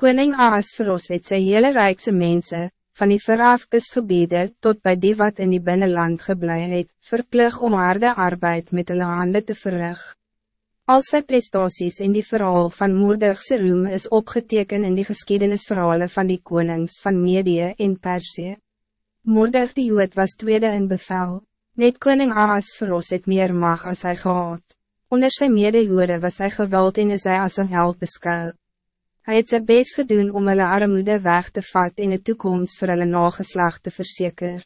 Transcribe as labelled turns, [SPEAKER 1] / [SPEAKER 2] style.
[SPEAKER 1] Koning Ahasveros het sy hele rijkse mensen, van die verafkesgebiede tot bij die wat in die binnenland geblei het, verplig om harde arbeid met hulle hande te verrig. Al sy prestaties in die verhaal van Moordigse roem is opgeteken in die geschiedenisverhalen van die konings van Medië en Persie. Moordig die Jood was tweede in bevel, net koning Ahasveros het meer mag als hij gehad. Onder sy mede was hij geweld en is hy as een held beskou. Hij het sy best gedoen om hulle armoede weg te vat en de toekomst voor hulle nageslag te verzekeren.